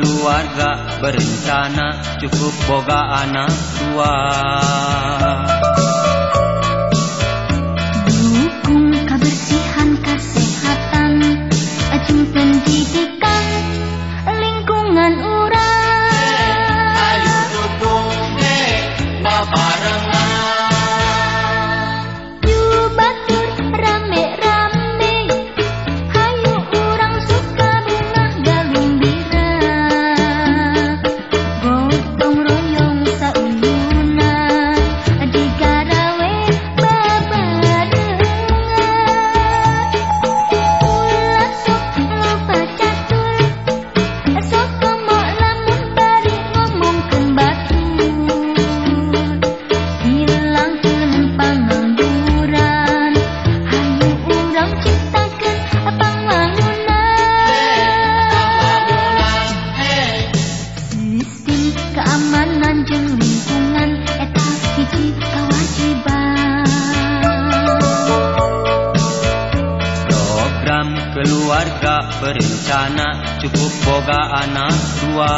keluarga berencana cukup boga anak tua keluarga berencana cukup boga anak dua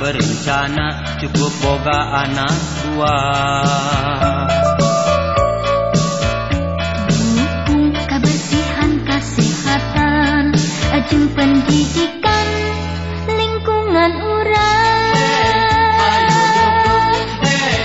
berencana cukup boga anak tua. Dukung kebersihan kesehatan ajeng pendidikan lingkungan urang ayo dukung, hey,